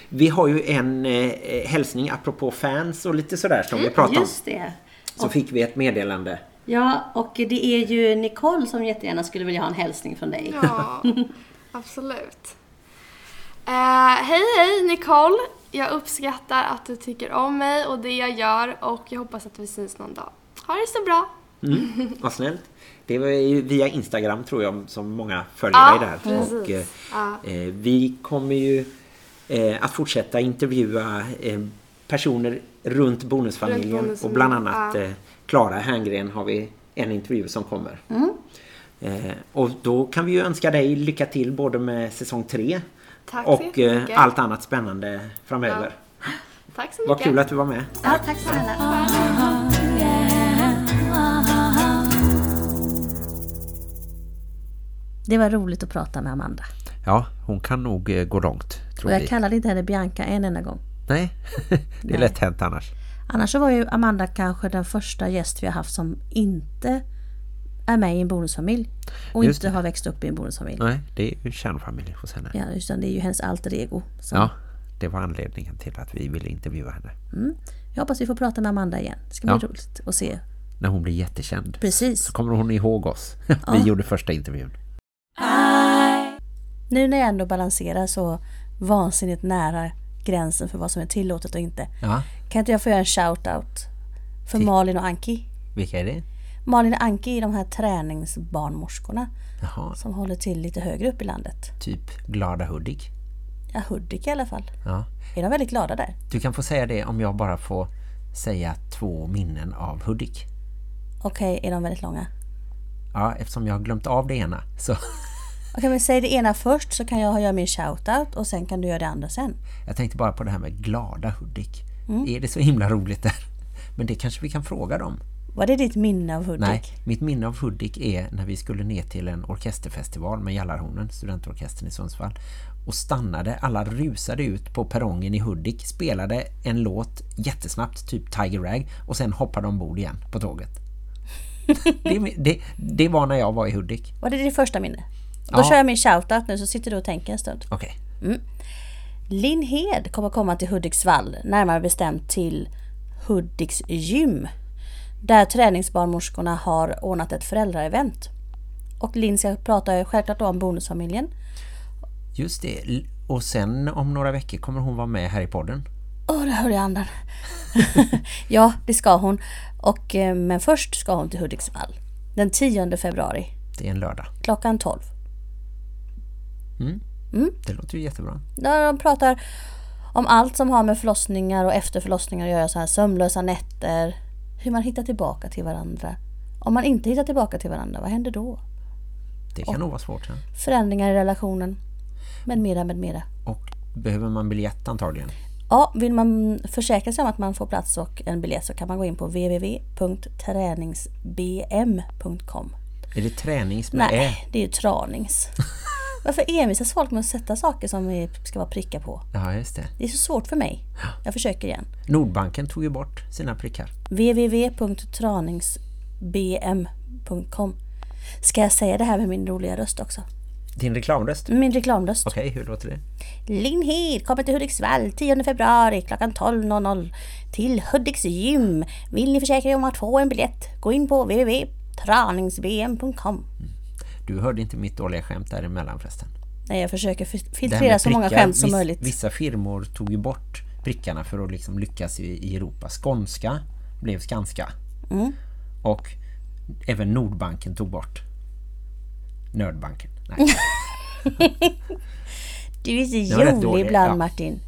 Vi har ju en eh, hälsning apropå fans och lite sådär som vi pratade om. Just det. Så fick vi ett meddelande. Ja, och det är ju Nicole som jättegärna skulle vilja ha en hälsning från dig. Ja, [laughs] absolut. Eh, hej hej Nicole! Jag uppskattar att du tycker om mig och det jag gör och jag hoppas att vi syns någon dag. Ha det så bra! Mm, [laughs] vad snällt. Det var ju via Instagram tror jag som många följer Ja, dig där. precis. Och, eh, Ja. eh, vi kommer ju eh, att fortsätta intervjua eh, personer runt bonusfamiljen Runt bonusfamiljen, och bland annat ja. eh, Klara Herngren har vi en intervju som kommer. Mm. Eh, och då kan vi ju önska dig lycka till både med säsong 3 Tack så och eh, allt annat spännande framöver. [gasps] Tack så mycket! Vad kul att du var med. Ja, tack snälla. Det var roligt att prata med Amanda. Ja, hon kan nog eh, gå långt, tror Och jag vi. kallade inte henne Bianca en enda gång. Nej, [laughs] det är lätt hänt annars. Annars så var ju Amanda kanske den första gäst vi har haft som inte är med i en bonusfamilj. Och Just inte det. har växt upp i en bonusfamilj. Nej, det är ju kärnfamilj hos henne. Ja, utan det är ju hennes alter ego. Som, Ja, det var anledningen till att vi ville intervjua henne. Jag hoppas vi får prata med Amanda igen. Det ska bli Ja. roligt att se. När hon blir jättekänd. Precis. Så kommer hon ihåg oss. [laughs] Vi gjorde första intervjun. Nu när jag ändå balanserar så vansinnigt nära gränsen för vad som är tillåtet och inte. Ja, Kan inte jag få göra en shout-out för Malin och Anki? vilka är det? Malin Anki är de här träningsbarnmorskorna Jaha, som håller till lite högre upp i landet. typ Glada Hudik. Ja, Hudik i alla fall. Ja. Är de väldigt glada där? Du kan få säga det om jag bara får säga två minnen av Hudik. Okej, är de väldigt långa? Ja, eftersom jag har glömt av det ena. Så [laughs] Okej, men säg det ena först så kan jag göra min shout-out och sen kan du göra det andra sen. jag tänkte bara på det här med Glada Hudik. Mm. Är det så himla roligt där? Men det kanske vi kan fråga dem. Var det ditt minne av Hudik? Nej, mitt minne av Hudik är när vi skulle ner till en orkesterfestival med Jallarhornen, studentorkestern i Sundsvall. Och stannade, alla rusade ut på perrongen i Hudik, spelade en låt jättesnabbt, typ Tiger Rag, och sen hoppade ombord igen på tåget. [laughs] det, det, det var när jag var i Hudik. Var det ditt första minne? Då Ja. kör jag min shoutout nu så sitter du och tänker en stund. Okej. Linn Hed kommer komma till Hudiksvall, närmare bestämt till Hudiks gym. Där träningsbarnmorskorna har ordnat ett föräldraevent. Och Linn ska prata självklart om bonusfamiljen. Just det. Och sen om några veckor kommer hon vara med här i podden. Åh, där hör jag andan. [laughs] ja, det ska hon. Och, eh, men först ska hon till Hudiksvall. Den 10 februari, Det är en lördag. klockan 12. Det låter ju jättebra. Där de pratar om allt som har med förlossningar och efter förlossningar att göra. Så här sömnlösa nätter. Hur man hittar tillbaka till varandra. Om man inte hittar tillbaka till varandra, vad händer då? Det kan nog vara svårt. Ja. Förändringar i relationen. Med mera, med mera. Och behöver man biljett antagligen? Ja, vill man försäkra sig om att man får plats och en biljett så kan man gå in på www.träningsbm.com. Är det tränings med? Nej, det är ju tranings. [laughs] Varför envisas folk med att sätta saker som ska vara prickar på? Ja, just det. Det är så svårt för mig. Jag försöker igen. Nordbanken tog ju bort sina prickar. www.traningsbm.com Ska jag säga det här med min roliga röst också? Din reklamröst? Min reklamröst. Okej, hur låter det? Linn Hed kommer till Hudiksvall 10 februari klockan 12.00 till Hudiks gym. Vill ni försäkra er om att få en biljett? Gå in på www.traningsbm.com Du hörde inte mitt dåliga skämt däremellan förresten. Nej, jag försöker filtrera med så många prickar, skämt som viss- möjligt. Vissa firmor tog ju bort prickarna för att liksom lyckas i, i Europa. Skånska blev Skanska. Mm. Och även Nordbanken tog bort Nördbanken. Nej. [laughs] Du är så dålig, ibland ja. Martin.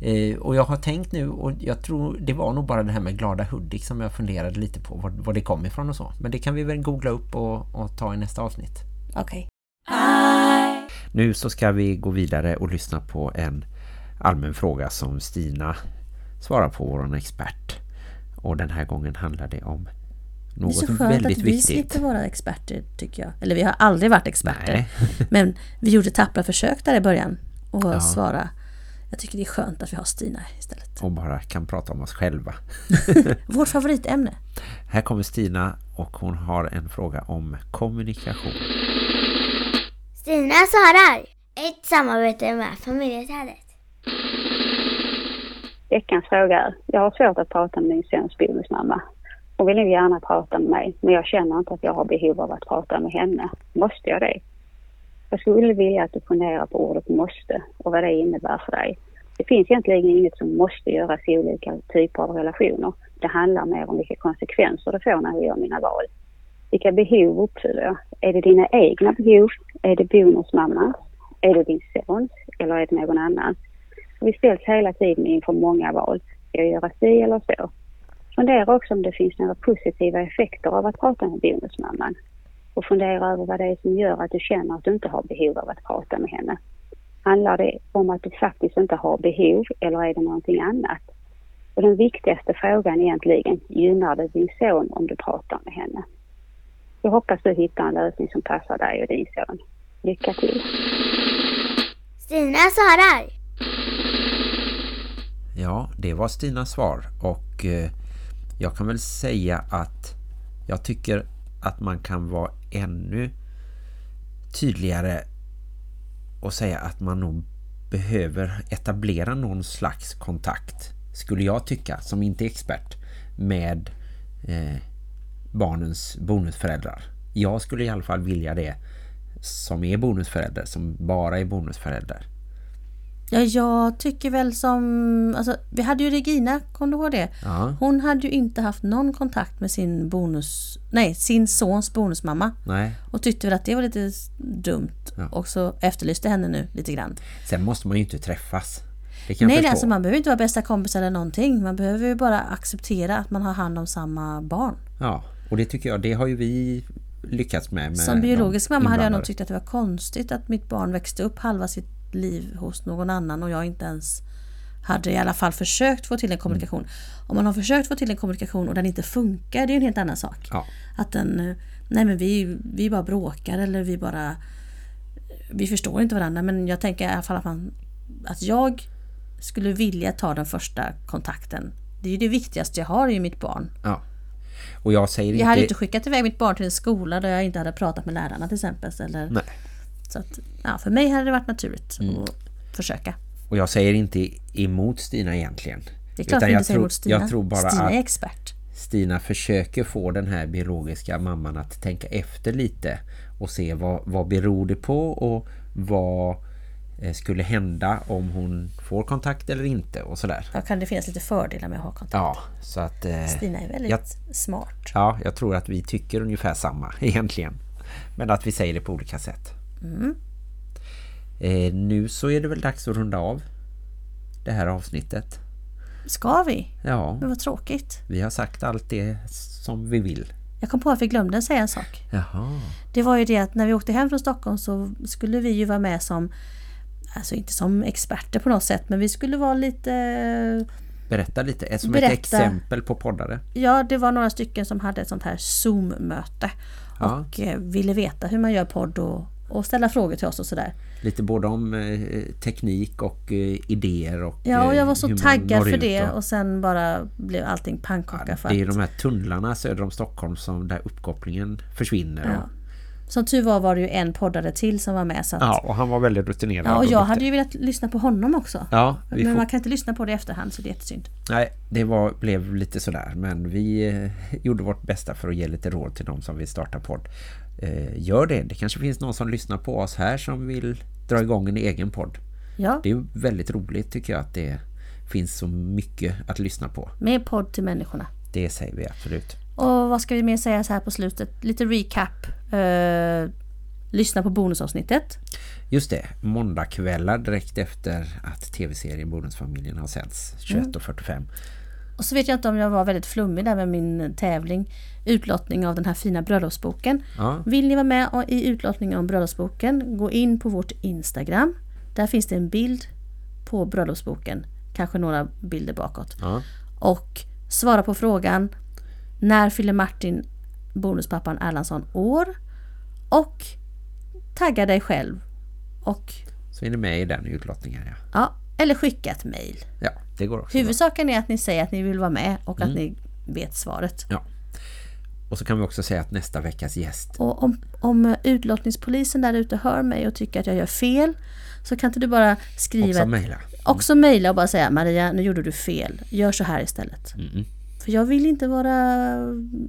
Eh, och jag har tänkt nu, och jag tror det var nog bara det här med glada Hudik som jag funderade lite på var, var det kom ifrån och så. Men det kan vi väl googla upp och, och ta i nästa avsnitt. Okej. Nu så ska vi gå vidare och lyssna på en allmän fråga som Stina svarar på, vår expert. Och den här gången handlar det om Det är något så skönt väldigt att vi viktigt. slipper vara experter tycker jag. Eller vi har aldrig varit experter. Nej. Men vi gjorde tappra försök där i början. Och Ja. svara. Jag tycker det är skönt att vi har Stina istället. Och bara kan prata om oss själva. [laughs] Vårt favoritämne. Här kommer Stina och hon har en fråga om kommunikation. Stina svarar. Ett samarbete med familjeträdet. Veckans fråga är, jag har svårt att prata med min sons bonusmamma. Hon vill nog gärna prata med mig, men jag känner inte att jag har behov av att prata med henne. Måste jag det? Jag skulle vilja att du funderar på ordet måste och vad det innebär för dig. Det finns egentligen inget som måste göras i olika typer av relationer. Det handlar mer om vilka konsekvenser det får när jag gör mina val. Vilka behov uppfyller jag? Är det dina egna behov? Är det bonusmammans? Är det din sons? Eller är det någon annan? Vi ställs hela tiden inför många val. Ska jag göra si eller så? Fundera också om det finns några positiva effekter av att prata med bonusmamman. Och fundera över vad det är som gör att du känner att du inte har behov av att prata med henne. Handlar det om att du faktiskt inte har behov eller är det någonting annat? Och den viktigaste frågan egentligen, gynnar det din son om du pratar med henne? Jag hoppas du hittar en lösning som passar dig och din son. Lycka till! Stina svarar. Ja, det var Stinas svar och eh, jag kan väl säga att jag tycker att man kan vara ännu tydligare och säga att man nog behöver etablera någon slags kontakt skulle jag tycka som inte är expert med eh, barnens bonusföräldrar. Jag skulle i alla fall vilja det som är bonusförälder, som bara är bonusförälder. Ja, jag tycker väl som... Alltså, vi hade ju Regina, kom du ihåg det? Ja. Hon hade ju inte haft någon kontakt med sin bonus... Nej, sin sons bonusmamma. Nej, Och tyckte väl att det var lite dumt. Ja. Och så efterlyste henne nu lite grann. Sen måste man ju inte träffas. Nej, förstå. alltså man behöver inte vara bästa kompis eller någonting. Man behöver ju bara acceptera att man har hand om samma barn. Ja, och det tycker jag, det har ju vi lyckats med. med Som biologisk mamma hade jag nog tyckt att det var konstigt att mitt barn växte upp halva sitt liv hos någon annan och jag inte ens hade i alla fall försökt få till en kommunikation. Mm. Om man har försökt få till en kommunikation och den inte funkar, det är en helt annan sak. Ja, Att den, eh, nej men vi, vi bara bråkar eller vi bara, vi förstår inte varandra. Men jag tänker i alla fall att, man, att jag skulle vilja ta den första kontakten. Det är ju det viktigaste jag har, är ju mitt barn. ja. Och jag säger Jag hade inte... inte skickat iväg mitt barn till en skola där jag inte hade pratat med lärarna till exempel. Eller, Nej. Så att, ja, för mig hade det varit naturligt Mm. att försöka. Och jag säger inte emot Stina egentligen. Det är klart Utan jag tror- Stina. jag tror bara Stina är expert. Stina försöker få den här biologiska mamman att tänka efter lite och se vad, vad beror det på och vad eh, skulle hända om hon får kontakt eller inte och sådär. Då kan det finnas lite fördelar med att ha kontakt. Ja, så att... Eh, Stina är väldigt jag- smart. Ja, jag tror att vi tycker ungefär samma [laughs] egentligen. Men att vi säger det på olika sätt. Mm. Eh, nu så är det väl dags att runda av det här avsnittet. Ska vi? Ja, Men vad tråkigt. vi har sagt allt det som vi vill. Jag kom på att vi glömde säga en sak. Jaha. Det var ju det att när vi åkte hem från Stockholm så skulle vi ju vara med som Alltså inte som experter på något sätt men vi skulle vara lite Berätta lite, eh, som Berätta. ett exempel på poddare. Ja, det var några stycken som hade ett sånt här Zoom-möte Ja. och eh, ville veta hur man gör podd och, och ställa frågor till oss och sådär. Lite både om eh, teknik och eh, idéer och Ja, och jag var eh, så taggad för det och- och sen bara blev allting pannkaka för Det är att, de här tunnlarna söder om Stockholm som där uppkopplingen försvinner. ja. Och, Som tur var var det ju en poddare till som var med så att, ja, och han var väldigt rutinerad. ja, och jag duktig. hade ju velat lyssna på honom också. Ja, men får man kan inte lyssna på det i efterhand så det är jättesynd. Nej, det var, blev lite sådär. Men vi eh, gjorde vårt bästa för att ge lite råd till de som vill starta podd. Eh, gör det. Det kanske finns någon som lyssnar på oss här som vill dra igång en egen podd. Ja, Det är väldigt roligt tycker jag att det finns så mycket att lyssna på. mer podd till människorna. Det säger vi absolut. Och vad ska vi mer säga så här på slutet? Lite recap. Eh, lyssna på bonusavsnittet. Just det, måndagkvällar direkt efter att tv-serien Bonusfamiljen har sänds 21.45. Och så vet jag inte om jag var väldigt flummig där med min tävling. Utlottning av den här fina bröllopsboken. Ja. Vill ni vara med i utlottningen om bröllopsboken, gå in på vårt Instagram. Där finns det en bild på bröllopsboken. Kanske några bilder bakåt. Ja. Och svara på frågan När fyller Martin, bonuspappan Erlandsson, år? Och tagga dig själv. Och Så är ni med i den utlottningen, ja. ja, eller skicka ett mail. Ja, det går också. Huvudsaken är att ni säger att ni vill vara med och att ni vet svaret. Ja. Och så kan vi också säga att nästa veckas gäst Och om, om utlottningspolisen där ute hör mig och tycker att jag gör fel så kan inte du bara skriva också mejla. också mejla och bara säga Maria, nu gjorde du fel. Gör så här istället. Mm. För jag vill inte vara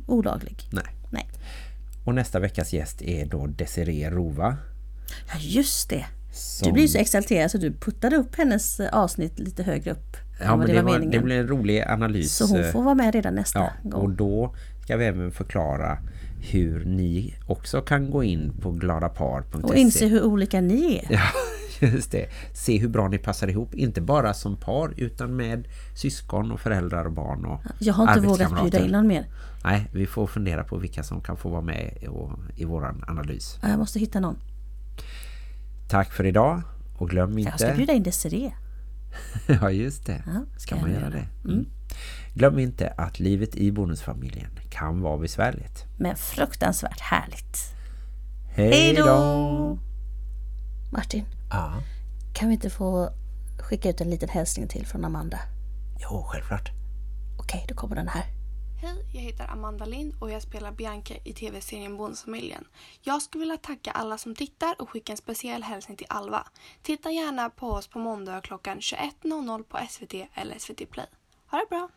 olaglig. Nej. Nej. Och nästa veckas gäst är då Desiree Rova. Ja, just det. Som... Du blir så exalterad så du puttade upp hennes eh, avsnitt lite högre upp. Ja, men det, var, meningen. det blir en rolig analys. Så hon får vara med redan nästa Ja, gång. och då ska vi även förklara hur ni också kan gå in på gladapar.se Och inse hur olika ni är. Ja, [laughs] just det. Se hur bra ni passar ihop. Inte bara som par utan med syskon och föräldrar och barn och Jag har inte vågat bjuda in någon mer. Nej, vi får fundera på vilka som kan få vara med i våran analys. Ja, Jag måste hitta någon. Tack för idag och glöm Jag ska inte... bjuda in Desiree. [laughs] ja, just det. Ja, ska jag man göra göra. det? Mm. Glöm inte att livet i bonusfamiljen kan vara besvärligt. Men fruktansvärt härligt. Hej då! Martin, Ja, kan vi inte få skicka ut en liten hälsning till från Amanda? jo, självklart. Okej, då kommer den här. Hej, jag heter Amanda Lind och jag spelar Bianca i tv-serien Bonusfamiljen. Jag skulle vilja tacka alla som tittar och skicka en speciell hälsning till Alva. Titta gärna på oss på måndag klockan 21.00 på SVT eller SVT Play. Ha det bra!